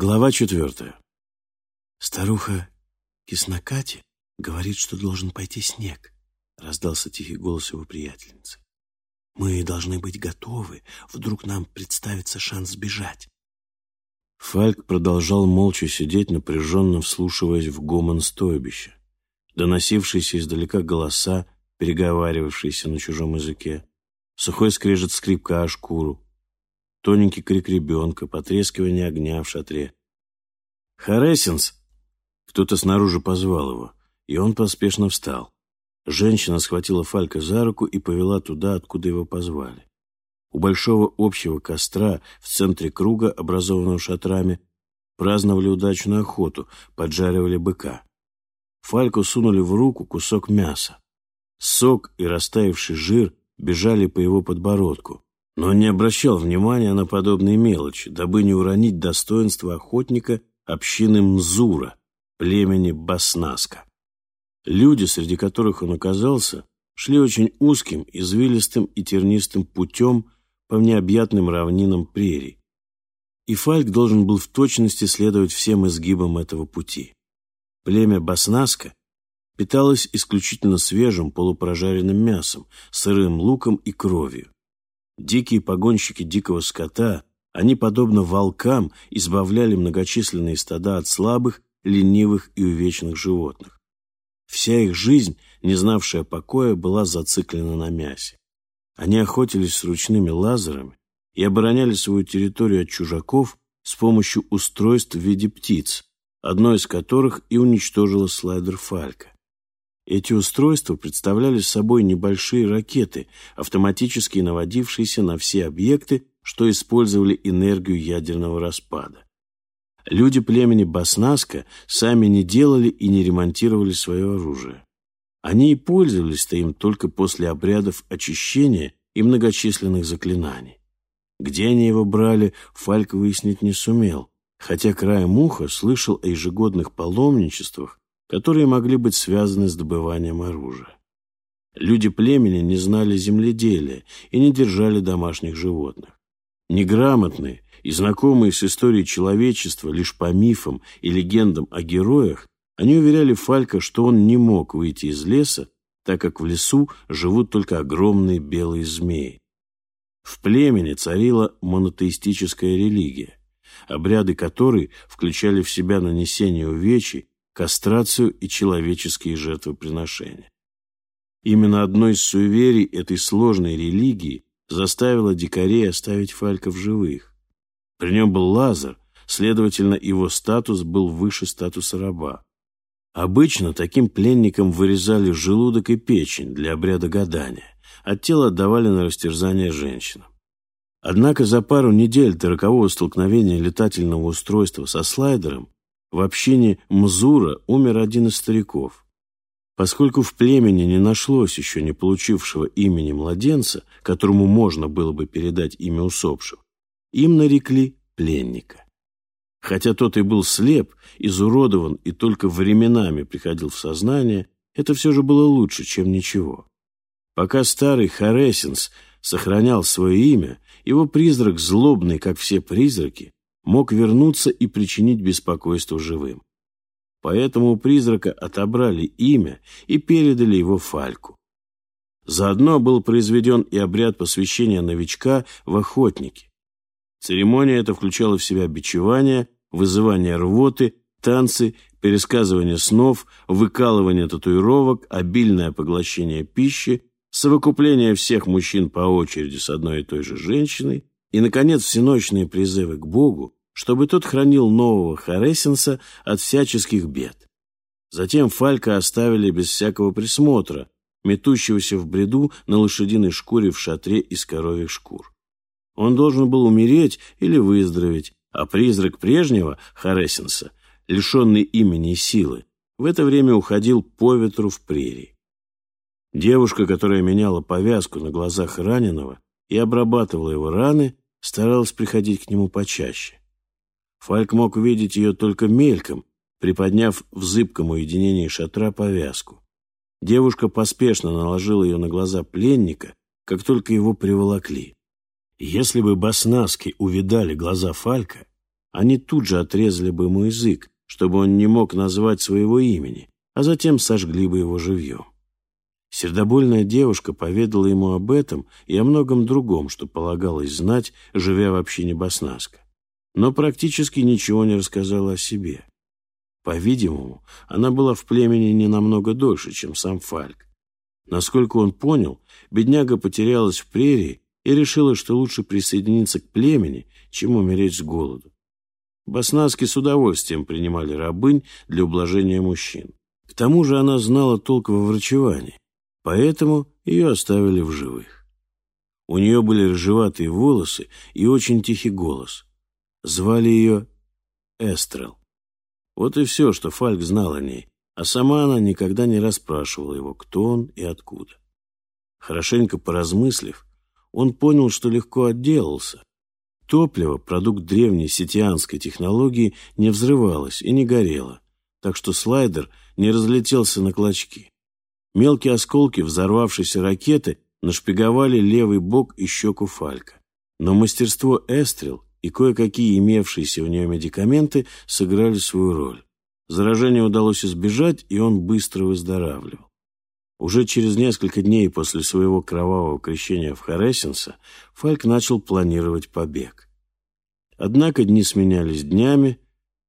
Глава четвертая. Старуха Киснакати говорит, что должен пойти снег, раздался тихий голос его приятельницы. Мы должны быть готовы, вдруг нам представится шанс сбежать. Фальк продолжал молча сидеть, напряженно вслушиваясь в гомон стойбища, доносившиеся издалека голоса, переговаривавшиеся на чужом языке, сухой скрежет скрипка о шкуру, тоненький крик ребенка, потрескивание огня в шатре. «Харесинс!» Кто-то снаружи позвал его, и он поспешно встал. Женщина схватила Фалька за руку и повела туда, откуда его позвали. У большого общего костра в центре круга, образованного шатрами, праздновали удачную охоту, поджаривали быка. Фальку сунули в руку кусок мяса. Сок и растаявший жир бежали по его подбородку, но он не обращал внимания на подобные мелочи, дабы не уронить достоинство охотника общины Мзура, племени Баснаска. Люди, среди которых он оказался, шли очень узким, извилистым и тернистым путем по необъятным равнинам прерий. И Фальк должен был в точности следовать всем изгибам этого пути. Племя Баснаска питалось исключительно свежим полупрожаренным мясом, сырым луком и кровью. Дикие погонщики дикого скота, они, подобно волкам, избавляли многочисленные стада от слабых, ленивых и увечных животных. Вся их жизнь, не знавшая покоя, была зациклена на мясе. Они охотились с ручными лазерами и обороняли свою территорию от чужаков с помощью устройств в виде птиц, одно из которых и уничтожило слайдер Фалька. Эти устройства представляли собой небольшие ракеты, автоматически наводившиеся на все объекты, что использовали энергию ядерного распада. Люди племени Баснаска сами не делали и не ремонтировали свое оружие. Они и пользовались-то им только после обрядов очищения и многочисленных заклинаний. Где они его брали, Фальк выяснить не сумел, хотя краем уха слышал о ежегодных паломничествах которые могли быть связаны с добыванием оружия. Люди племени не знали земледелия и не держали домашних животных. Неграмотные и знакомые с историей человечества лишь по мифам и легендам о героях, они уверяли Фалька, что он не мог выйти из леса, так как в лесу живут только огромные белые змеи. В племени царила монотеистическая религия, обряды которой включали в себя нанесение увечий кастрацию и человеческие жертвоприношения. Именно одно из суеверий этой сложной религии заставило дикарей оставить Фалька в живых. При нем был Лазар, следовательно, его статус был выше статуса раба. Обычно таким пленникам вырезали желудок и печень для обряда гадания, а тело отдавали на растерзание женщинам. Однако за пару недель до рокового столкновения летательного устройства со слайдером в общине Мзура умер один из стариков. Поскольку в племени не нашлось еще не получившего имени младенца, которому можно было бы передать имя усопшего, им нарекли пленника. Хотя тот и был слеп, изуродован и только временами приходил в сознание, это все же было лучше, чем ничего. Пока старый Харесинс сохранял свое имя, его призрак, злобный, как все призраки, мог вернуться и причинить беспокойство живым. Поэтому у призрака отобрали имя и передали его Фальку. Заодно был произведен и обряд посвящения новичка в охотники. Церемония эта включала в себя бичевание, вызывание рвоты, танцы, пересказывание снов, выкалывание татуировок, обильное поглощение пищи, совокупление всех мужчин по очереди с одной и той же женщиной и, наконец, всеночные призывы к Богу, чтобы тот хранил нового Харесенса от всяческих бед. Затем Фалька оставили без всякого присмотра, метущегося в бреду на лошадиной шкуре в шатре из коровьих шкур. Он должен был умереть или выздороветь, а призрак прежнего Харесенса, лишенный имени и силы, в это время уходил по ветру в прерии. Девушка, которая меняла повязку на глазах раненого и обрабатывала его раны, старалась приходить к нему почаще. Фальк мог увидеть ее только мельком, приподняв в зыбком уединении шатра повязку. Девушка поспешно наложила ее на глаза пленника, как только его приволокли. Если бы баснаски увидали глаза Фалька, они тут же отрезали бы ему язык, чтобы он не мог назвать своего имени, а затем сожгли бы его живьем. Сердобольная девушка поведала ему об этом и о многом другом, что полагалось знать, живя в общине Баснаска, но практически ничего не рассказала о себе. По-видимому, она была в племени не намного дольше, чем сам Фальк. Насколько он понял, бедняга потерялась в прерии и решила, что лучше присоединиться к племени, чем умереть с голоду. Баснаски с удовольствием принимали рабынь для ублажения мужчин. К тому же она знала толк во врачевании, поэтому ее оставили в живых. У нее были рыжеватые волосы и очень тихий голос. Звали ее Эстрел. Вот и все, что Фальк знал о ней, а сама она никогда не расспрашивала его, кто он и откуда. Хорошенько поразмыслив, он понял, что легко отделался. Топливо, продукт древней ситианской технологии, не взрывалось и не горело, так что слайдер не разлетелся на клочки. Мелкие осколки взорвавшейся ракеты нашпиговали левый бок и щеку Фалька. Но мастерство Эстрел и кое-какие имевшиеся у нее медикаменты сыграли свою роль. Заражение удалось избежать, и он быстро выздоравливал. Уже через несколько дней после своего кровавого крещения в Харесенса Фальк начал планировать побег. Однако дни сменялись днями,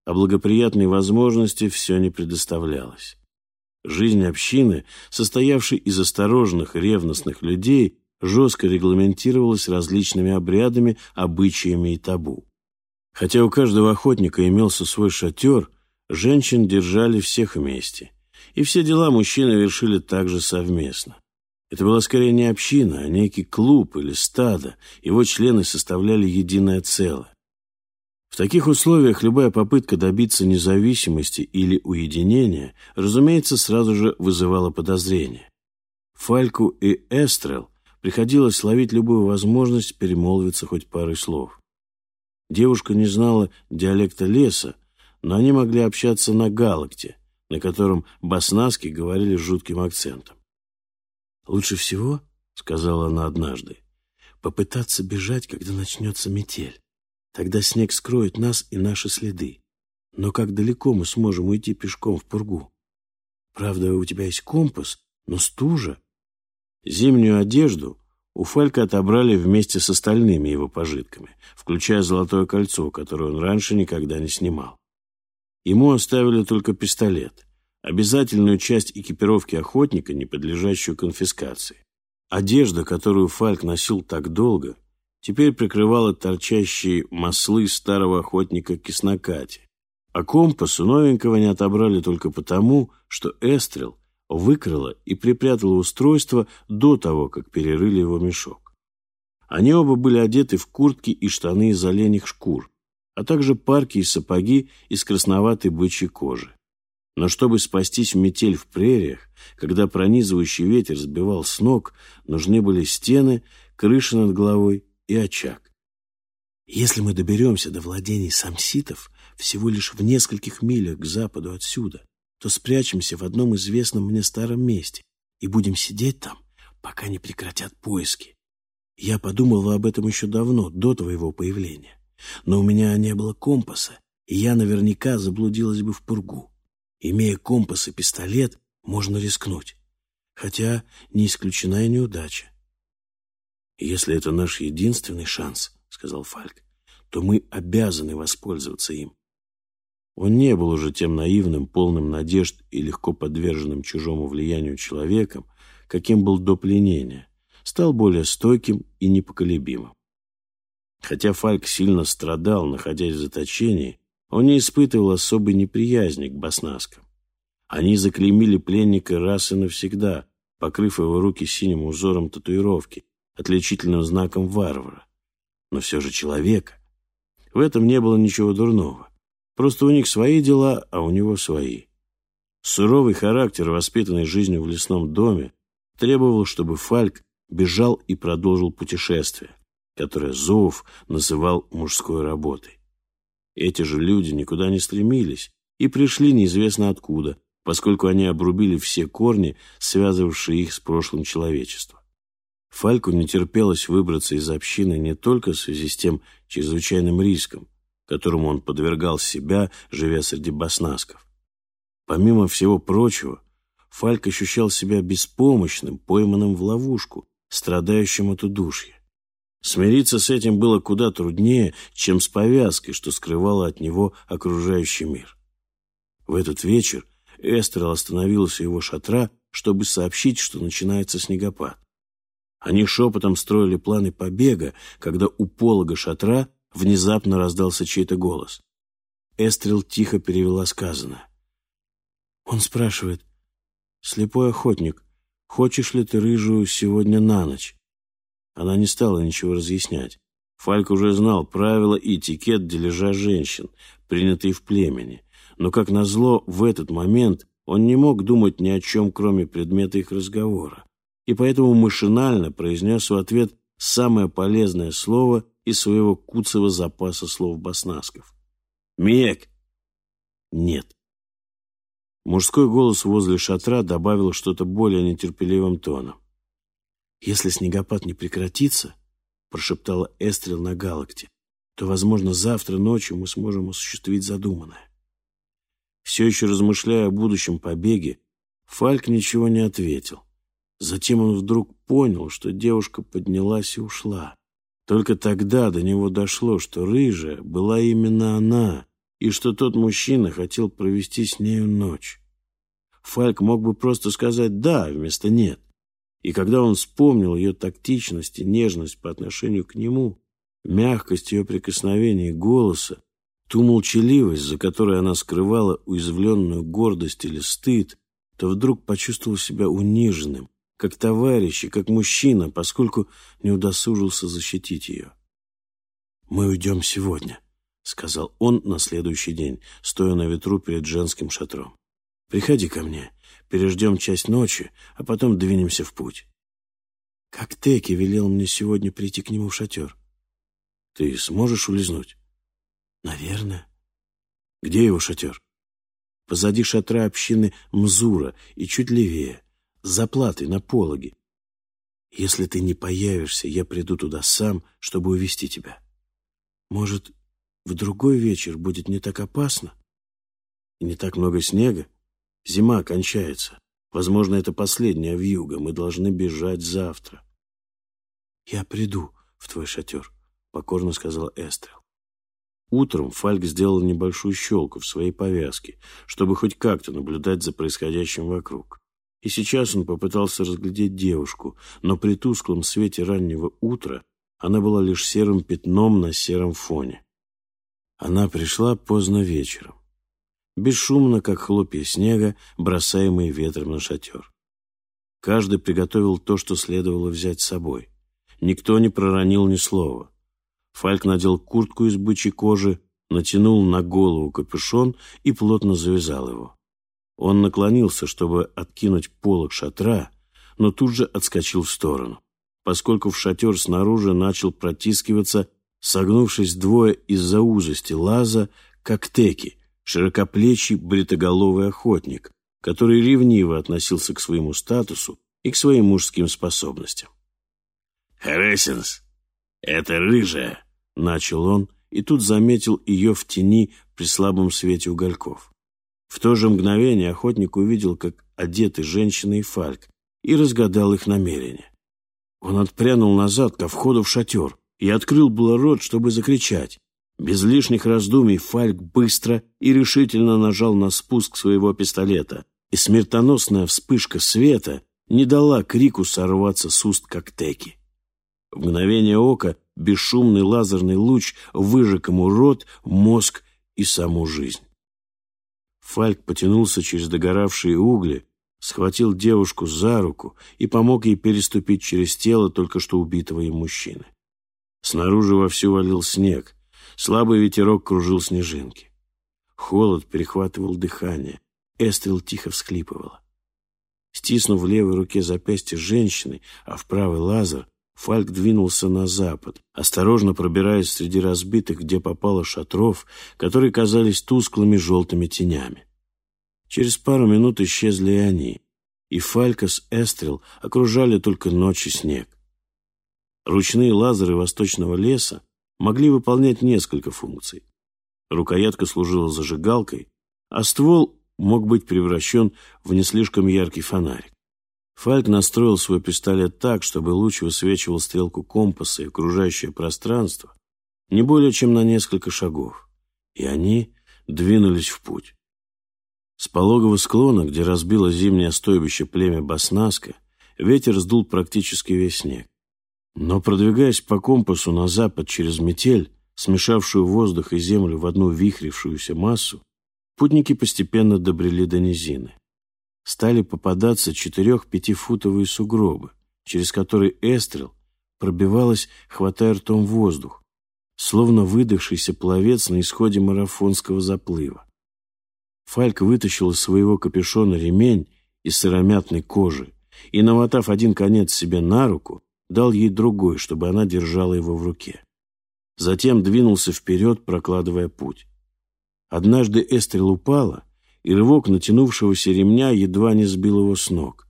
а благоприятной возможности все не предоставлялось. Жизнь общины, состоявшей из осторожных, ревностных людей, жестко регламентировалась различными обрядами, обычаями и табу. Хотя у каждого охотника имелся свой шатер, женщин держали всех вместе, и все дела мужчины вершили также совместно. Это была скорее не община, а некий клуб или стадо, его члены составляли единое целое. Таких условиях любая попытка добиться независимости или уединения, разумеется, сразу же вызывала подозрения. Фальку и Эстрел приходилось ловить любую возможность перемолвиться хоть парой слов. Девушка не знала диалекта леса, но они могли общаться на галакте, на котором баснаски говорили с жутким акцентом. «Лучше всего, — сказала она однажды, — попытаться бежать, когда начнется метель. Тогда снег скроет нас и наши следы. Но как далеко мы сможем уйти пешком в пургу? Правда, у тебя есть компас, но стужа. Зимнюю одежду у Фалька отобрали вместе с остальными его пожитками, включая золотое кольцо, которое он раньше никогда не снимал. Ему оставили только пистолет, обязательную часть экипировки охотника, не подлежащую конфискации. Одежда, которую Фальк носил так долго, теперь прикрывала торчащие маслы старого охотника Киснокати. А компас у новенького не отобрали только потому, что Эстрел выкрала и припрятала устройство до того, как перерыли его мешок. Они оба были одеты в куртки и штаны из оленьих шкур, а также парки и сапоги из красноватой бычьей кожи. Но чтобы спастись в метель в прериях, когда пронизывающий ветер сбивал с ног, нужны были стены, крыша над головой и очаг. Если мы доберемся до владений самситов всего лишь в нескольких милях к западу отсюда, то спрячемся в одном известном мне старом месте и будем сидеть там, пока не прекратят поиски. Я подумала об этом еще давно, до твоего появления. Но у меня не было компаса, и я наверняка заблудилась бы в пургу. Имея компас и пистолет, можно рискнуть. Хотя не исключена и неудача. «Если это наш единственный шанс», — сказал Фальк, — «то мы обязаны воспользоваться им. Он не был уже тем наивным, полным надежд и легко подверженным чужому влиянию человеком, каким был до пленения, стал более стойким и непоколебимым. Хотя Фальк сильно страдал, находясь в заточении, он не испытывал особой неприязни к баснаскам. Они заклеймили пленника раз и навсегда, покрыв его руки синим узором татуировки, отличительным знаком варвара. Но все же человека. В этом не было ничего дурного. Просто у них свои дела, а у него свои. Суровый характер, воспитанный жизнью в лесном доме, требовал, чтобы Фальк бежал и продолжил путешествие, которое Зоуф называл мужской работой. Эти же люди никуда не стремились и пришли неизвестно откуда, поскольку они обрубили все корни, связывавшие их с прошлым человечества. Фальку не терпелось выбраться из общины не только в связи с тем чрезвычайным риском, которому он подвергал себя, живя среди баснасков. Помимо всего прочего, Фальк ощущал себя беспомощным, пойманным в ловушку, страдающим от удушья. Смириться с этим было куда труднее, чем с повязкой, что скрывало от него окружающий мир. В этот вечер Эстерл остановилась у его шатра, чтобы сообщить, что начинается снегопад. Они шепотом строили планы побега, когда у полога шатра внезапно раздался чей-то голос. Эстрел тихо перевела сказанное. Он спрашивает, «Слепой охотник, хочешь ли ты рыжую сегодня на ночь?» Она не стала ничего разъяснять. Фальк уже знал правила и этикет дележа женщин, принятые в племени. Но, как назло, в этот момент он не мог думать ни о чем, кроме предмета их разговора. И поэтому машинально произнес в ответ самое полезное слово из своего куцевого запаса слов баснасков. «Мек!» «Нет». Мужской голос возле шатра добавил что-то более нетерпеливым тоном. «Если снегопад не прекратится, — прошептала Эстрел на Галакте, — то, возможно, завтра ночью мы сможем осуществить задуманное». Все еще размышляя о будущем побеге, Фальк ничего не ответил. Затем он вдруг понял, что девушка поднялась и ушла. Только тогда до него дошло, что рыжая была именно она, и что тот мужчина хотел провести с нею ночь. Фальк мог бы просто сказать «да» вместо «нет». И когда он вспомнил ее тактичность и нежность по отношению к нему, мягкость ее прикосновений голоса, ту молчаливость, за которой она скрывала уязвленную гордость или стыд, то вдруг почувствовал себя униженным, как товарищ и как мужчина, поскольку не удосужился защитить ее. «Мы уйдем сегодня», — сказал он на следующий день, стоя на ветру перед женским шатром. «Приходи ко мне, переждем часть ночи, а потом двинемся в путь. Как Теки велел мне сегодня прийти к нему в шатер. Ты сможешь улизнуть? Наверное. Где его шатер? Позади шатра общины Мзура и чуть левее, за платой на пологе. Если ты не появишься, я приду туда сам, чтобы увести тебя. Может, в другой вечер будет не так опасно? И не так много снега? Зима кончается. Возможно, это последняя вьюга. Мы должны бежать завтра. «Я приду в твой шатер», — покорно сказала Эстрел. Утром Фальк сделал небольшую щелку в своей повязке, чтобы хоть как-то наблюдать за происходящим вокруг. И сейчас он попытался разглядеть девушку, но при тусклом свете раннего утра она была лишь серым пятном на сером фоне. Она пришла поздно вечером бесшумно, как хлопья снега, бросаемые ветром на шатер. Каждый приготовил то, что следовало взять с собой. Никто не проронил ни слова. Фальк надел куртку из бычьей кожи, натянул на голову капюшон и плотно завязал его. Он наклонился, чтобы откинуть полог шатра, но тут же отскочил в сторону, поскольку в шатер снаружи начал протискиваться, согнувшись двое из-за узости лаза, как теки, широкоплечий бритоголовый охотник, который ревниво относился к своему статусу и к своим мужским способностям. «Харесинс, это рыжая!» — начал он, и тут заметил ее в тени при слабом свете угольков. В то же мгновение охотник увидел, как одеты женщина и фальк, и разгадал их намерения. Он отпрянул назад ко входу в шатер и открыл было рот, чтобы закричать, без лишних раздумий Фальк быстро и решительно нажал на спуск своего пистолета, и смертоносная вспышка света не дала крику сорваться с уст как теки. В мгновение ока бесшумный лазерный луч выжег ему рот, мозг и саму жизнь. Фальк потянулся через догоравшие угли, схватил девушку за руку и помог ей переступить через тело только что убитого им мужчины. Снаружи вовсю валил снег — Слабый ветерок кружил снежинки. Холод перехватывал дыхание. Эстрел тихо всхлипывала. Стиснув в левой руке запястье женщины, а в правый лазер, Фальк двинулся на запад, осторожно пробираясь среди разбитых, где попало шатров, которые казались тусклыми желтыми тенями. Через пару минут исчезли и они, и Фалька с Эстрел окружали только ночь и снег. Ручные лазеры восточного леса могли выполнять несколько функций. Рукоятка служила зажигалкой, а ствол мог быть превращен в не слишком яркий фонарик. Фальк настроил свой пистолет так, чтобы луч высвечивал стрелку компаса и окружающее пространство не более чем на несколько шагов, и они двинулись в путь. С пологого склона, где разбило зимнее стойбище племя Баснаска, ветер сдул практически весь снег. Но, продвигаясь по компасу на запад через метель, смешавшую воздух и землю в одну вихрившуюся массу, путники постепенно добрели до низины. Стали попадаться четырех-пятифутовые сугробы, через которые Эстрел пробивалась, хватая ртом воздух, словно выдохшийся пловец на исходе марафонского заплыва. Фальк вытащил из своего капюшона ремень из сыромятной кожи и, намотав один конец себе на руку, дал ей другой, чтобы она держала его в руке. Затем двинулся вперед, прокладывая путь. Однажды Эстрел упала, и рывок натянувшегося ремня едва не сбил его с ног.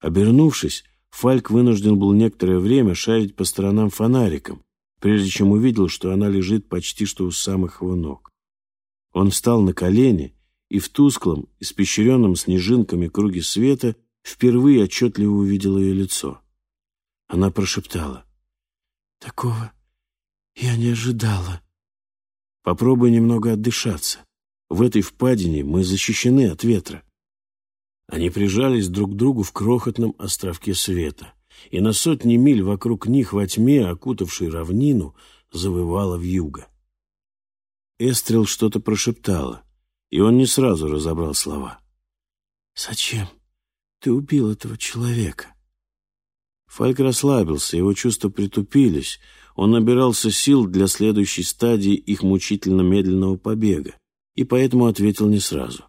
Обернувшись, Фальк вынужден был некоторое время шарить по сторонам фонариком, прежде чем увидел, что она лежит почти что у самых его ног. Он встал на колени и в тусклом, испещренном снежинками круге света впервые отчетливо увидел ее лицо. Она прошептала. «Такого я не ожидала. Попробуй немного отдышаться. В этой впадине мы защищены от ветра. Они прижались друг к другу в крохотном островке света, и на сотни миль вокруг них во тьме, окутавшей равнину, завывала вьюга. Эстрел что-то прошептала, и он не сразу разобрал слова. «Зачем ты убил этого человека?» Фальк расслабился, его чувства притупились, он набирался сил для следующей стадии их мучительно медленного побега, и поэтому ответил не сразу.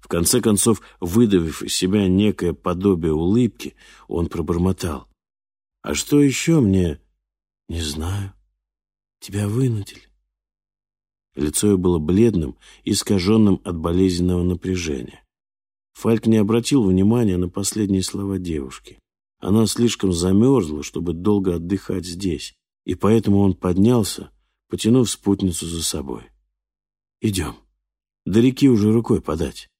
В конце концов, выдавив из себя некое подобие улыбки, он пробормотал. «А что еще мне?» «Не знаю. Тебя вынудили». Лицо его было бледным, искаженным от болезненного напряжения. Фальк не обратил внимания на последние слова девушки. Она слишком замерзла, чтобы долго отдыхать здесь, и поэтому он поднялся, потянув спутницу за собой. «Идем. До реки уже рукой подать».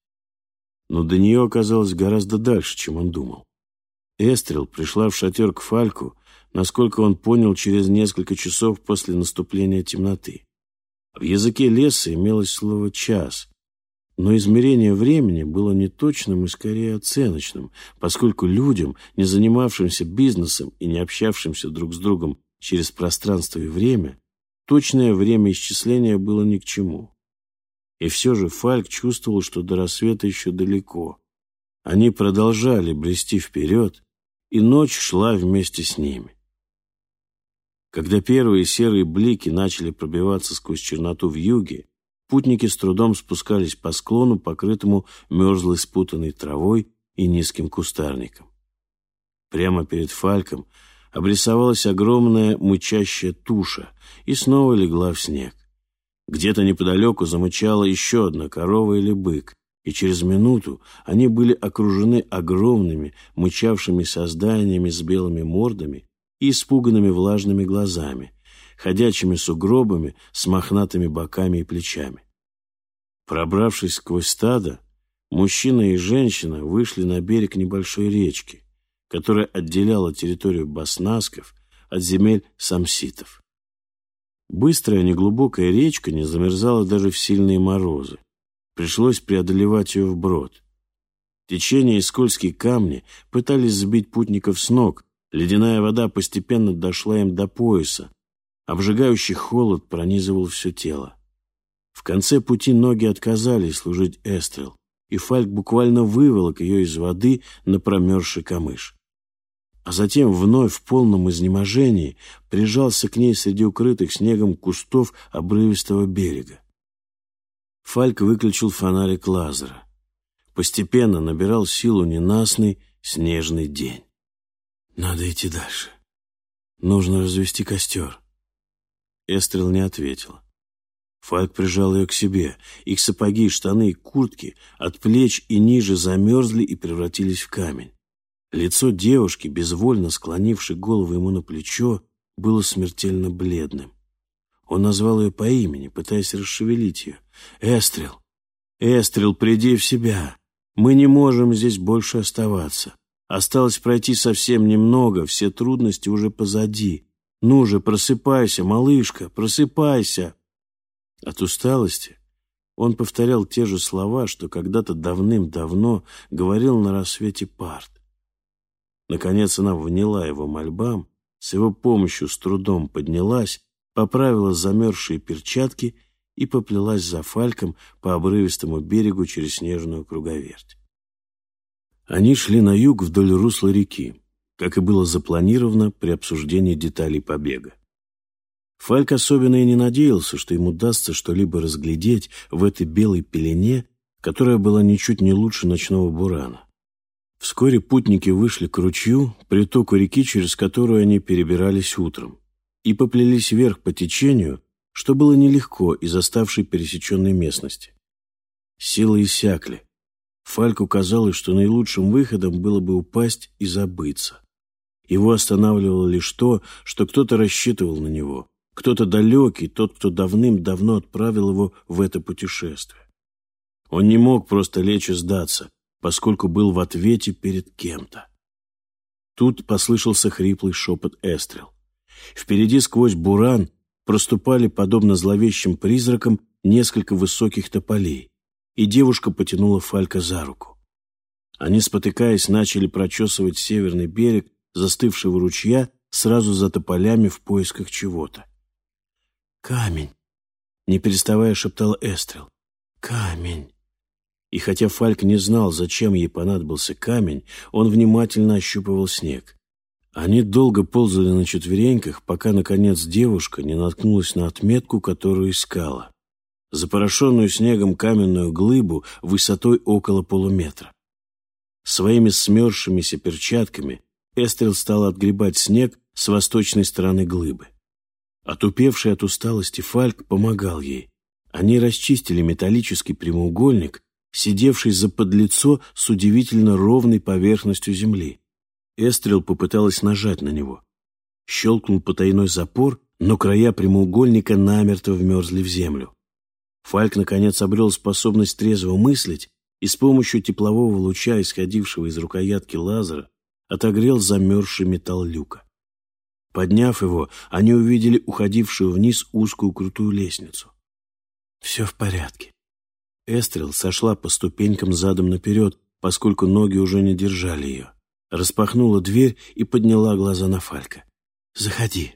Но до нее оказалось гораздо дальше, чем он думал. Эстрел пришла в шатер к Фальку, насколько он понял, через несколько часов после наступления темноты. В языке леса имелось слово «час», но измерение времени было неточным и скорее оценочным, поскольку людям, не занимавшимся бизнесом и не общавшимся друг с другом через пространство и время, точное время исчисления было ни к чему. И все же Фальк чувствовал, что до рассвета еще далеко. Они продолжали брести вперед, и ночь шла вместе с ними. Когда первые серые блики начали пробиваться сквозь черноту в юге, путники с трудом спускались по склону, покрытому мерзлой спутанной травой и низким кустарником. Прямо перед Фальком обрисовалась огромная мычащая туша и снова легла в снег. Где-то неподалеку замычала еще одна корова или бык, и через минуту они были окружены огромными, мычавшими созданиями с белыми мордами и испуганными влажными глазами, ходячими сугробами с мохнатыми боками и плечами. Пробравшись сквозь стадо, мужчина и женщина вышли на берег небольшой речки, которая отделяла территорию баснасков от земель самситов. Быстрая неглубокая речка не замерзала даже в сильные морозы. Пришлось преодолевать ее вброд. Течение и скользкие камни пытались сбить путников с ног, ледяная вода постепенно дошла им до пояса, обжигающий холод пронизывал все тело. В конце пути ноги отказались служить Эстрел, и Фальк буквально выволок ее из воды на промерзший камыш а затем вновь в полном изнеможении прижался к ней среди укрытых снегом кустов обрывистого берега. Фальк выключил фонарик лазера. Постепенно набирал силу ненастный снежный день. Надо идти дальше. Нужно развести костер. Эстрел не ответила. Фальк прижал ее к себе. Их сапоги, штаны и куртки от плеч и ниже замерзли и превратились в камень. Лицо девушки, безвольно склонившей голову ему на плечо, было смертельно бледным. Он назвал ее по имени, пытаясь расшевелить ее. «Эстрел! Эстрел, приди в себя! Мы не можем здесь больше оставаться. Осталось пройти совсем немного, все трудности уже позади. Ну же, просыпайся, малышка, просыпайся!» От усталости он повторял те же слова, что когда-то давным-давно говорил на рассвете Парт. Наконец она вняла его мольбам, с его помощью с трудом поднялась, поправила замерзшие перчатки и поплелась за фальком по обрывистому берегу через снежную круговерть. Они шли на юг вдоль русла реки, как и было запланировано при обсуждении деталей побега. Фальк особенно и не надеялся, что ему удастся что-либо разглядеть в этой белой пелене, которая была ничуть не лучше ночного бурана. Вскоре путники вышли к ручью, притоку реки, через которую они перебирались утром, и поплелись вверх по течению, что было нелегко из оставшей пересеченной местности. Силы иссякли. Фальку казалось, что наилучшим выходом было бы упасть и забыться. Его останавливало лишь то, что кто-то рассчитывал на него, кто-то далекий, тот, кто давным-давно отправил его в это путешествие. Он не мог просто лечь и сдаться, поскольку был в ответе перед кем-то. Тут послышался хриплый шепот Эстрел. Впереди сквозь буран проступали, подобно зловещим призракам, несколько высоких тополей, и девушка потянула Фалька за руку. Они, спотыкаясь, начали прочесывать северный берег застывшего ручья сразу за тополями в поисках чего-то. «Камень!» — не переставая шептал Эстрел. «Камень!» И хотя Фальк не знал, зачем ей понадобился камень, он внимательно ощупывал снег. Они долго ползали на четвереньках, пока, наконец, девушка не наткнулась на отметку, которую искала. Запорошенную снегом каменную глыбу высотой около полуметра. Своими смерзшимися перчатками Эстрел стала отгребать снег с восточной стороны глыбы. Отупевший от усталости Фальк помогал ей. Они расчистили металлический прямоугольник, сидевший за подлицо с удивительно ровной поверхностью земли. Эстрел попыталась нажать на него. Щелкнул потайной запор, но края прямоугольника намертво вмерзли в землю. Фальк, наконец, обрел способность трезво мыслить и с помощью теплового луча, исходившего из рукоятки лазера, отогрел замерзший металл люка. Подняв его, они увидели уходившую вниз узкую крутую лестницу. Все в порядке. Эстрел сошла по ступенькам задом наперед, поскольку ноги уже не держали ее. Распахнула дверь и подняла глаза на Фалька. «Заходи».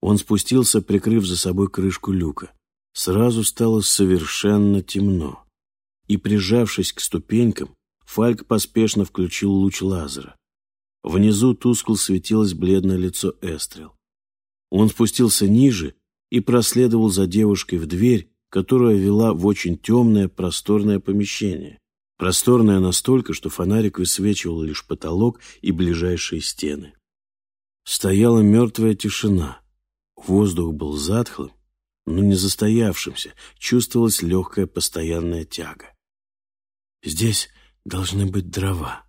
Он спустился, прикрыв за собой крышку люка. Сразу стало совершенно темно. И, прижавшись к ступенькам, Фальк поспешно включил луч лазера. Внизу тускло светилось бледное лицо Эстрел. Он спустился ниже и проследовал за девушкой в дверь, которая вела в очень темное просторное помещение. Просторное настолько, что фонарик высвечивал лишь потолок и ближайшие стены. Стояла мертвая тишина. Воздух был затхлым, но не застоявшимся, чувствовалась легкая постоянная тяга. «Здесь должны быть дрова»,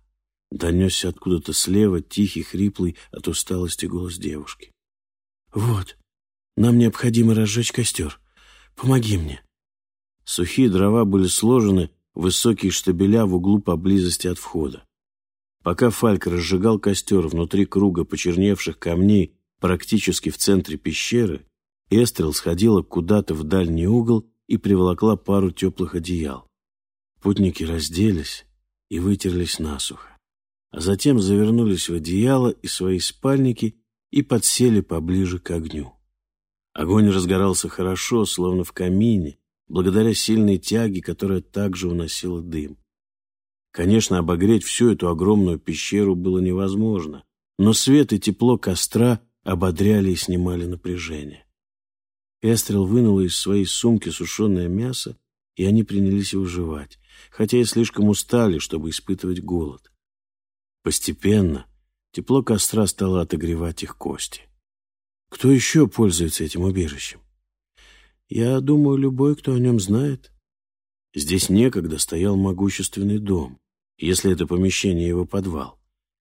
Донесся откуда-то слева тихий, хриплый от усталости голос девушки. «Вот, нам необходимо разжечь костер. Помоги мне». Сухие дрова были сложены в высокие штабеля в углу поблизости от входа. Пока Фальк разжигал костер внутри круга почерневших камней практически в центре пещеры, Эстрел сходила куда-то в дальний угол и приволокла пару теплых одеял. Путники разделись и вытерлись насухо а затем завернулись в одеяло и свои спальники и подсели поближе к огню. Огонь разгорался хорошо, словно в камине, благодаря сильной тяге, которая также уносила дым. Конечно, обогреть всю эту огромную пещеру было невозможно, но свет и тепло костра ободряли и снимали напряжение. Эстрел вынула из своей сумки сушеное мясо, и они принялись его жевать, хотя и слишком устали, чтобы испытывать голод. Постепенно тепло костра стало отогревать их кости. Кто еще пользуется этим убежищем? Я думаю, любой, кто о нем знает. Здесь некогда стоял могущественный дом, если это помещение его подвал.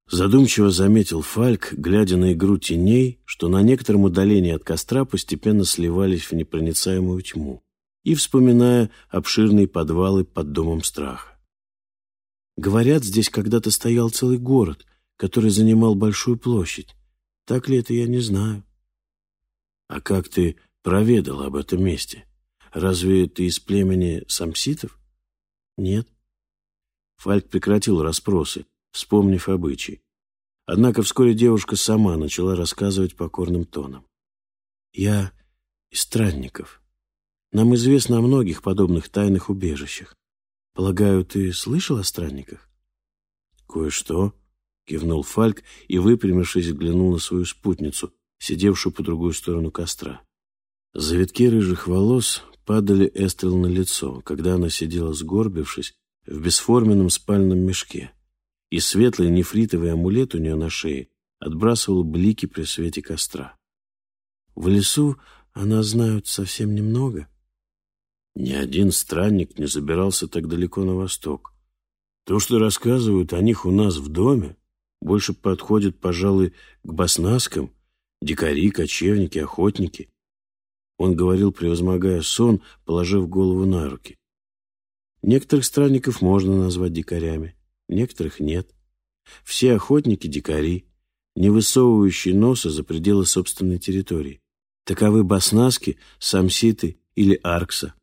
Задумчиво заметил Фальк, глядя на игру теней, что на некотором удалении от костра постепенно сливались в непроницаемую тьму, и вспоминая обширные подвалы под домом страха. Говорят, здесь когда-то стоял целый город, который занимал большую площадь. Так ли это, я не знаю. А как ты проведал об этом месте? Разве ты из племени самситов? Нет. Фальк прекратил расспросы, вспомнив обычай. Однако вскоре девушка сама начала рассказывать покорным тоном. «Я из странников. Нам известно о многих подобных тайных убежищах. Полагаю, ты слышал о странниках?» «Кое-что», — кивнул Фальк и, выпрямившись, взглянул на свою спутницу, сидевшую по другую сторону костра. Завитки рыжих волос падали Эстрел на лицо, когда она сидела сгорбившись в бесформенном спальном мешке, и светлый нефритовый амулет у нее на шее отбрасывал блики при свете костра. В лесу она знают совсем немного. Ни один странник не забирался так далеко на восток. То, что рассказывают о них у нас в доме, больше подходит, пожалуй, к баснаскам, дикари, кочевники, охотники. Он говорил, превозмогая сон, положив голову на руки. Некоторых странников можно назвать дикарями, некоторых нет. Все охотники – дикари, не высовывающие носа за пределы собственной территории. Таковы баснаски, самситы или аркса.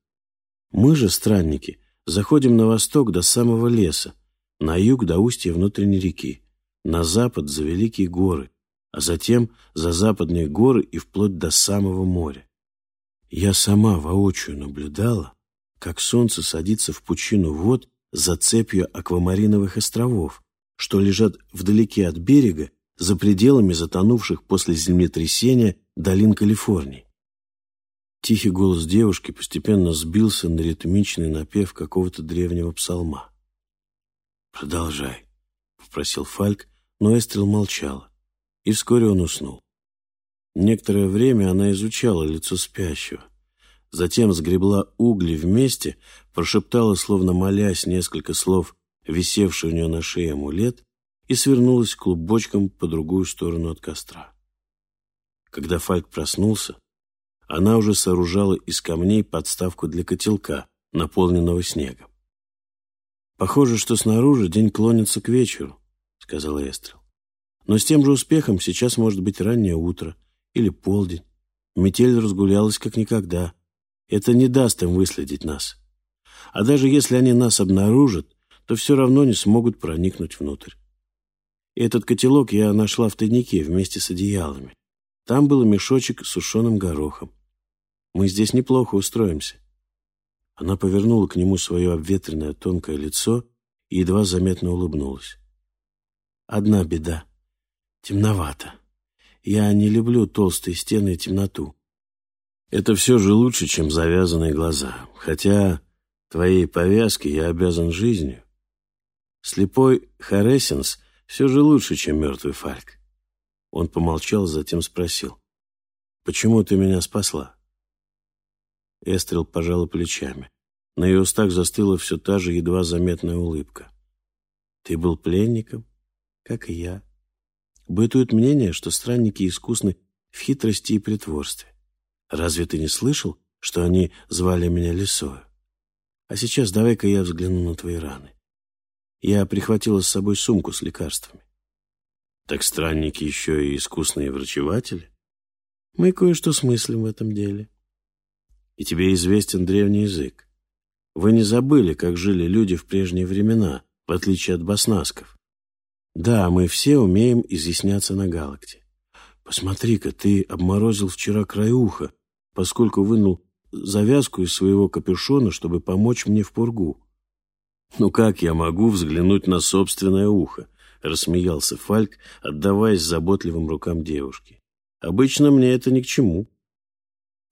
Мы же, странники, заходим на восток до самого леса, на юг до устья внутренней реки, на запад за великие горы, а затем за западные горы и вплоть до самого моря. Я сама воочию наблюдала, как солнце садится в пучину вод за цепью аквамариновых островов, что лежат вдалеке от берега, за пределами затонувших после землетрясения долин Калифорнии. Тихий голос девушки постепенно сбился на ритмичный напев какого-то древнего псалма. «Продолжай», — попросил Фальк, но Эстрел молчала, и вскоре он уснул. Некоторое время она изучала лицо спящего, затем сгребла угли вместе, прошептала, словно молясь, несколько слов, висевший у нее на шее амулет, и свернулась клубочком по другую сторону от костра. Когда Фальк проснулся, она уже сооружала из камней подставку для котелка, наполненного снегом. «Похоже, что снаружи день клонится к вечеру», — сказала Эстрел. «Но с тем же успехом сейчас может быть раннее утро или полдень. Метель разгулялась как никогда. Это не даст им выследить нас. А даже если они нас обнаружат, то все равно не смогут проникнуть внутрь. Этот котелок я нашла в тайнике вместе с одеялами. Там был мешочек с сушеным горохом. Мы здесь неплохо устроимся. Она повернула к нему свое обветренное тонкое лицо и едва заметно улыбнулась. Одна беда. Темновато. Я не люблю толстые стены и темноту. Это все же лучше, чем завязанные глаза. Хотя твоей повязке я обязан жизнью. Слепой Харесинс все же лучше, чем мертвый Фальк. Он помолчал, затем спросил. «Почему ты меня спасла?» Эстрел пожала плечами. На ее устах застыла все та же едва заметная улыбка. «Ты был пленником, как и я. Бытует мнение, что странники искусны в хитрости и притворстве. Разве ты не слышал, что они звали меня Лисою? А сейчас давай-ка я взгляну на твои раны. Я прихватила с собой сумку с лекарствами. Так странники еще и искусные врачеватели. Мы кое-что смыслим в этом деле. И тебе известен древний язык. Вы не забыли, как жили люди в прежние времена, в отличие от баснасков. Да, мы все умеем изъясняться на галакте. Посмотри-ка, ты обморозил вчера край уха, поскольку вынул завязку из своего капюшона, чтобы помочь мне в пургу. «Ну как я могу взглянуть на собственное ухо?» — рассмеялся Фальк, отдаваясь заботливым рукам девушки. «Обычно мне это ни к чему».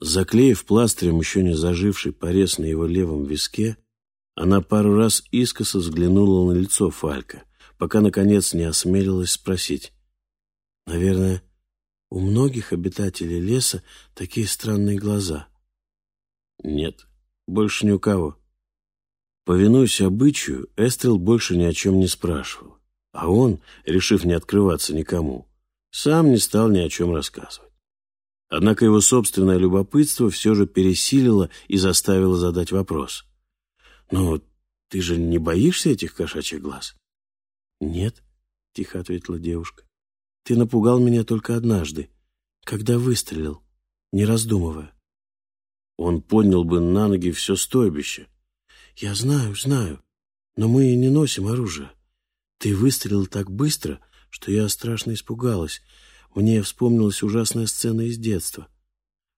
Заклеив пластырем еще не заживший порез на его левом виске, она пару раз искоса взглянула на лицо Фалька, пока, наконец, не осмелилась спросить. «Наверное, у многих обитателей леса такие странные глаза. Нет, больше ни у кого. Повинуясь обычаю, Эстрел больше ни о чем не спрашивал. А он, решив не открываться никому, сам не стал ни о чем рассказывать. Однако его собственное любопытство все же пересилило и заставило задать вопрос. «Ну, ты же не боишься этих кошачьих глаз?» «Нет», — тихо ответила девушка. «Ты напугал меня только однажды, когда выстрелил, не раздумывая». Он поднял бы на ноги все стойбище. «Я знаю, знаю, но мы не носим оружие. Ты выстрелил так быстро, что я страшно испугалась. Мне вспомнилась ужасная сцена из детства.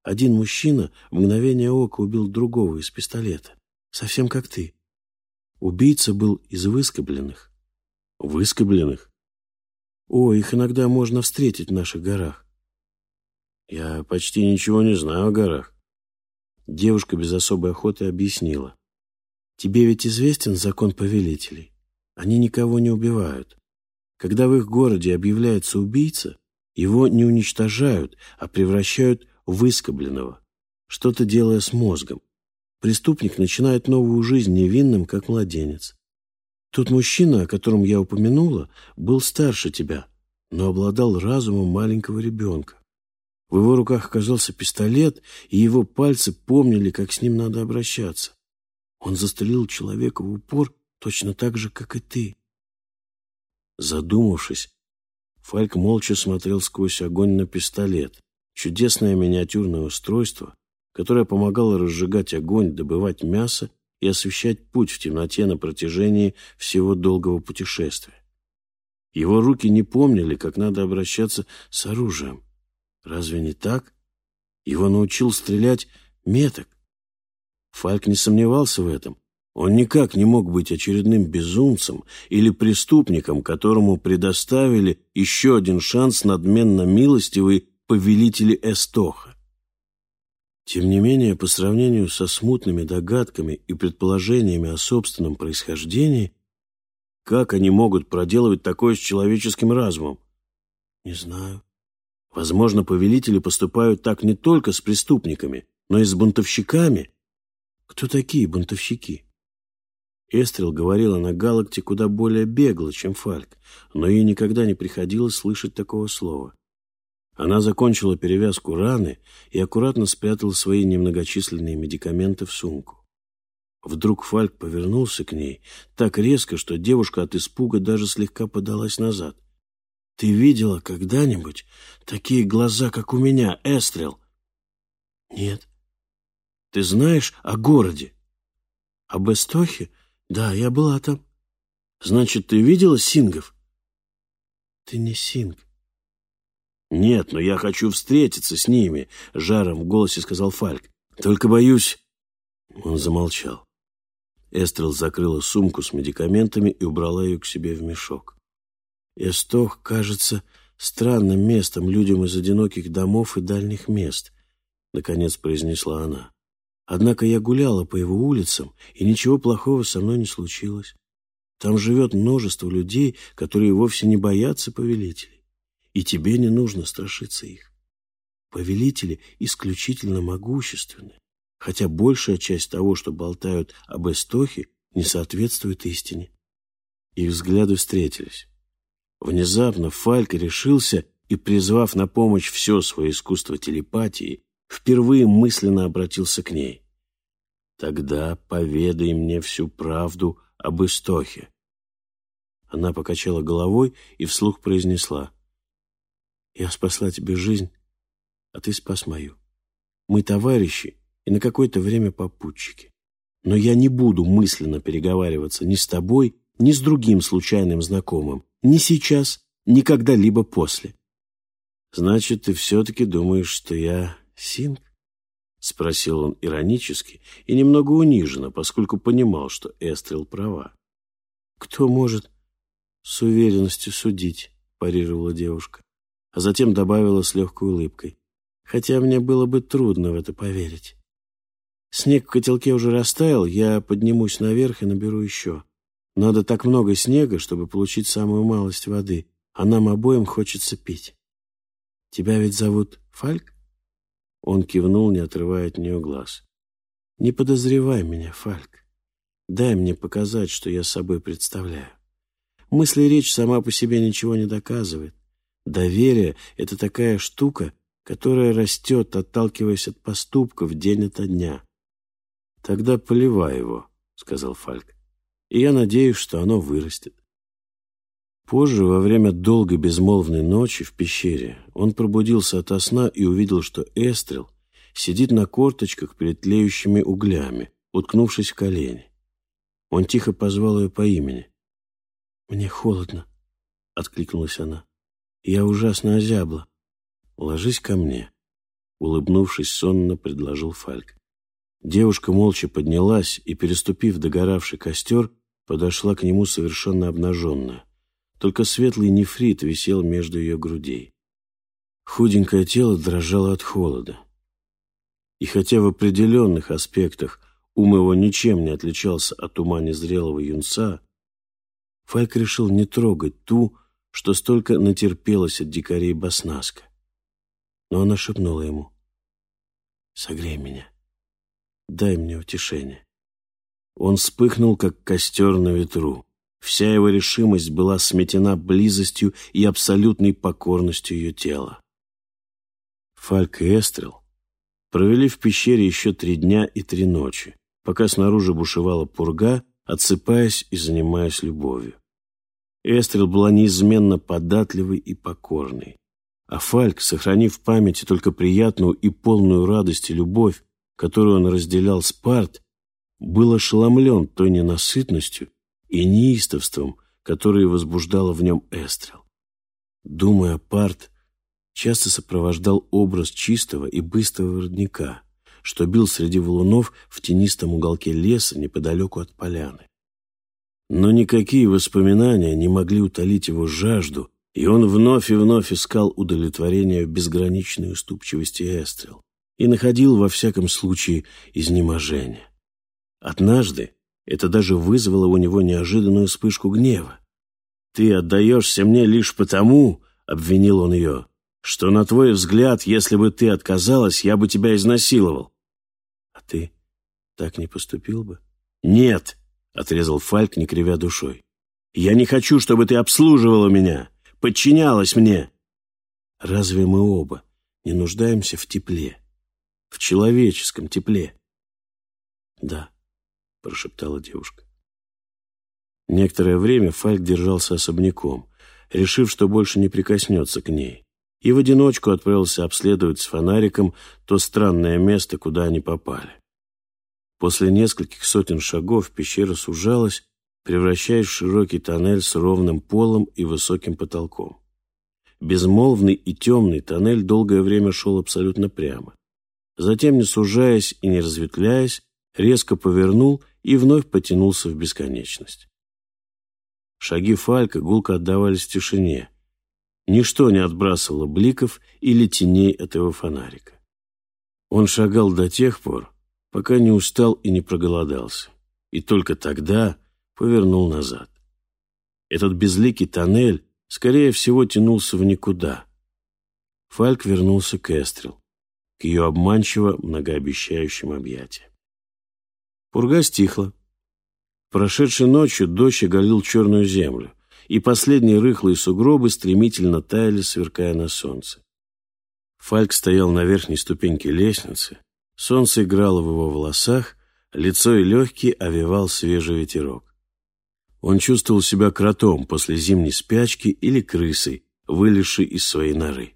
Один мужчина в мгновение ока убил другого из пистолета. Совсем как ты. Убийца был из выскобленных. Выскобленных? О, их иногда можно встретить в наших горах. Я почти ничего не знаю о горах. Девушка без особой охоты объяснила. Тебе ведь известен закон повелителей. Они никого не убивают. Когда в их городе объявляется убийца, его не уничтожают, а превращают в выскобленного, что-то делая с мозгом. Преступник начинает новую жизнь невинным, как младенец. Тот мужчина, о котором я упомянула, был старше тебя, но обладал разумом маленького ребенка. В его руках оказался пистолет, и его пальцы помнили, как с ним надо обращаться. Он застрелил человека в упор точно так же, как и ты. Задумавшись, Фальк молча смотрел сквозь огонь на пистолет. Чудесное миниатюрное устройство, которое помогало разжигать огонь, добывать мясо и освещать путь в темноте на протяжении всего долгого путешествия. Его руки не помнили, как надо обращаться с оружием. Разве не так? Его научил стрелять меток. Фальк не сомневался в этом. Он никак не мог быть очередным безумцем или преступником, которому предоставили еще один шанс надменно милостивые повелители Эстоха. Тем не менее, по сравнению со смутными догадками и предположениями о собственном происхождении, как они могут проделывать такое с человеческим разумом? Не знаю. Возможно, повелители поступают так не только с преступниками, но и с бунтовщиками. Кто такие бунтовщики? Эстрел говорила на Галакте куда более бегло, чем Фальк, но ей никогда не приходилось слышать такого слова. Она закончила перевязку раны и аккуратно спрятала свои немногочисленные медикаменты в сумку. Вдруг Фальк повернулся к ней так резко, что девушка от испуга даже слегка подалась назад. «Ты видела когда-нибудь такие глаза, как у меня, Эстрел?» «Нет». «Ты знаешь о городе?» «Об Эстохе?» Да, я была там. Значит, ты видела сингов? Ты не синг. Нет, но я хочу встретиться с ними, жаром в голосе сказал Фальк. Только боюсь... Он замолчал. Эстрел закрыла сумку с медикаментами и убрала ее к себе в мешок. Эстох кажется странным местом людям из одиноких домов и дальних мест, наконец произнесла она. Однако я гуляла по его улицам, и ничего плохого со мной не случилось. Там живет множество людей, которые вовсе не боятся повелителей. И тебе не нужно страшиться их. Повелители исключительно могущественны, хотя большая часть того, что болтают об Эстохе, не соответствует истине. Их взгляды встретились. Внезапно Фальк решился и, призвав на помощь все свое искусство телепатии, впервые мысленно обратился к ней. «Тогда поведай мне всю правду об Истохе». Она покачала головой и вслух произнесла. «Я спасла тебе жизнь, а ты спас мою. Мы товарищи и на какое-то время попутчики. Но я не буду мысленно переговариваться ни с тобой, ни с другим случайным знакомым, ни сейчас, ни когда-либо после. Значит, ты все-таки думаешь, что я Синг? Спросил он иронически и немного униженно, поскольку понимал, что Эстрел права. Кто может с уверенностью судить, парировала девушка, а затем добавила с легкой улыбкой. Хотя мне было бы трудно в это поверить. Снег в котелке уже растаял, я поднимусь наверх и наберу еще. Надо так много снега, чтобы получить самую малость воды, а нам обоим хочется пить. Тебя ведь зовут Фальк? Он кивнул, не отрывая от нее глаз. «Не подозревай меня, Фальк. Дай мне показать, что я собой представляю. Мысль и речь сама по себе ничего не доказывает. Доверие — это такая штука, которая растет, отталкиваясь от поступков день ото дня. «Тогда поливай его», — сказал Фальк, — «и я надеюсь, что оно вырастет». Позже, во время долгой безмолвной ночи в пещере, он пробудился ото сна и увидел, что Эстрел сидит на корточках перед тлеющими углями, уткнувшись в колени. Он тихо позвал ее по имени. «Мне холодно», — откликнулась она. «Я ужасно озябла. Ложись ко мне», — улыбнувшись сонно, предложил Фальк. Девушка молча поднялась и, переступив догоравший костер, подошла к нему совершенно обнаженная. Только светлый нефрит висел между ее грудей. Худенькое тело дрожало от холода. И хотя в определенных аспектах ум его ничем не отличался от ума незрелого юнца, Фальк решил не трогать ту, что столько натерпелась от дикарей Баснаска. Но она шепнула ему, «Согрей меня, дай мне утешение». Он вспыхнул, как костер на ветру. Вся его решимость была сметена близостью и абсолютной покорностью ее тела. Фальк и Эстрел провели в пещере еще три дня и три ночи, пока снаружи бушевала пурга, отсыпаясь и занимаясь любовью. Эстрел была неизменно податливой и покорной, а Фальк, сохранив в памяти только приятную и полную радости любовь, которую он разделял с Парт, был ошеломлен той ненасытностью, и неистовством, которое возбуждало в нем Эстрел. Думая Парт, часто сопровождал образ чистого и быстрого родника, что бил среди валунов в тенистом уголке леса неподалеку от поляны. Но никакие воспоминания не могли утолить его жажду, и он вновь и вновь искал удовлетворения в безграничной уступчивости Эстрел и находил во всяком случае изнеможение. Однажды, это даже вызвало у него неожиданную вспышку гнева. «Ты отдаешься мне лишь потому, — обвинил он ее, — что, на твой взгляд, если бы ты отказалась, я бы тебя изнасиловал». «А ты так не поступил бы?» «Нет», — отрезал Фальк, не кривя душой. «Я не хочу, чтобы ты обслуживала меня, подчинялась мне». «Разве мы оба не нуждаемся в тепле, в человеческом тепле?» «Да», — прошептала девушка. Некоторое время Фальк держался особняком, решив, что больше не прикоснется к ней, и в одиночку отправился обследовать с фонариком то странное место, куда они попали. После нескольких сотен шагов пещера сужалась, превращаясь в широкий тоннель с ровным полом и высоким потолком. Безмолвный и темный тоннель долгое время шел абсолютно прямо. Затем, не сужаясь и не разветвляясь, резко повернул и вновь потянулся в бесконечность. Шаги Фалька гулко отдавались в тишине. Ничто не отбрасывало бликов или теней от его фонарика. Он шагал до тех пор, пока не устал и не проголодался, и только тогда повернул назад. Этот безликий тоннель, скорее всего, тянулся в никуда. Фальк вернулся к Эстрел, к ее обманчиво многообещающим объятиям. Пурга стихла. Прошедшей ночью дождь оголил черную землю, и последние рыхлые сугробы стремительно таяли, сверкая на солнце. Фальк стоял на верхней ступеньке лестницы, солнце играло в его волосах, лицо и легкие овевал свежий ветерок. Он чувствовал себя кротом после зимней спячки или крысой, вылезшей из своей норы.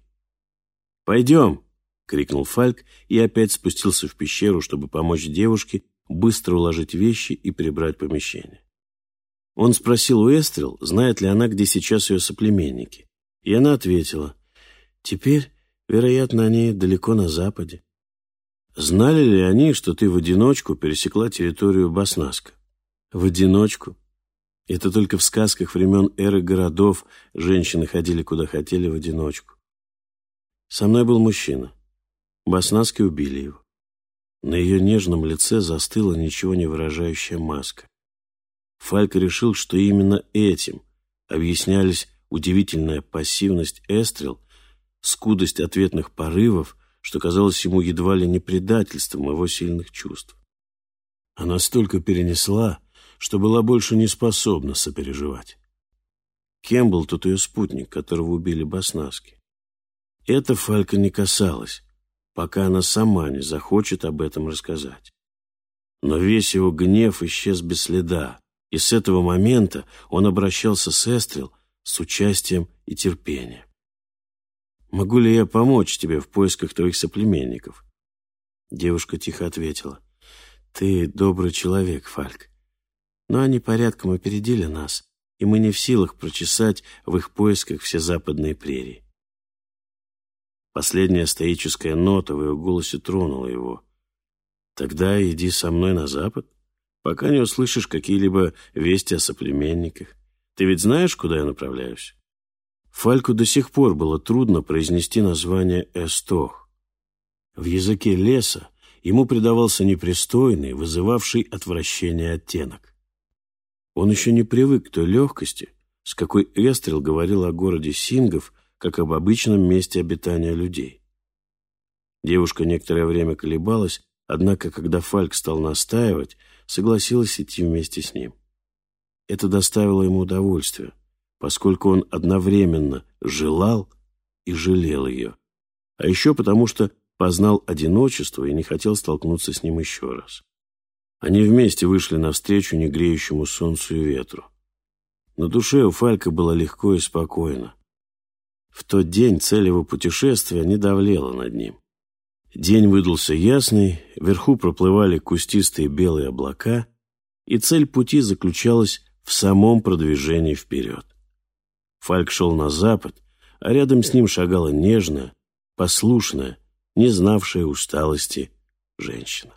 «Пойдем!» — крикнул Фальк и опять спустился в пещеру, чтобы помочь девушке быстро уложить вещи и прибрать помещение. Он спросил у Эстрел, знает ли она, где сейчас ее соплеменники. И она ответила, «Теперь, вероятно, они далеко на западе». «Знали ли они, что ты в одиночку пересекла территорию Баснаска?» «В одиночку?» Это только в сказках времен эры городов женщины ходили куда хотели в одиночку. Со мной был мужчина. Баснаски убили его. На ее нежном лице застыла ничего не выражающая маска. Фальк решил, что именно этим объяснялись удивительная пассивность Эстрел, скудость ответных порывов, что казалось ему едва ли не предательством его сильных чувств. Она столько перенесла, что была больше не способна сопереживать. кем был тот ее спутник, которого убили баснаски. Это Фалька не касалось, пока она сама не захочет об этом рассказать. Но весь его гнев исчез без следа, и с этого момента он обращался с Эстрел с участием и терпением. «Могу ли я помочь тебе в поисках твоих соплеменников?» Девушка тихо ответила. «Ты добрый человек, Фальк. Но они порядком опередили нас, и мы не в силах прочесать в их поисках все западные прерии». Последняя стоическая нота в ее голосе тронула его. «Тогда иди со мной на запад, пока не услышишь какие-либо вести о соплеменниках. Ты ведь знаешь, куда я направляюсь?» Фальку до сих пор было трудно произнести название «Эстох». В языке леса ему придавался непристойный, вызывавший отвращение оттенок. Он еще не привык к той легкости, с какой Эстрел говорил о городе Сингов, как об обычном месте обитания людей. Девушка некоторое время колебалась, однако, когда Фальк стал настаивать, согласилась идти вместе с ним. Это доставило ему удовольствие поскольку он одновременно желал и жалел ее. А еще потому, что познал одиночество и не хотел столкнуться с ним еще раз. Они вместе вышли навстречу негреющему солнцу и ветру. На душе у Фалька было легко и спокойно. В тот день цель его путешествия не давлела над ним. День выдался ясный, вверху проплывали кустистые белые облака, и цель пути заключалась в самом продвижении вперед. Фальк шел на запад, а рядом с ним шагала нежная, послушная, не знавшая усталости женщина.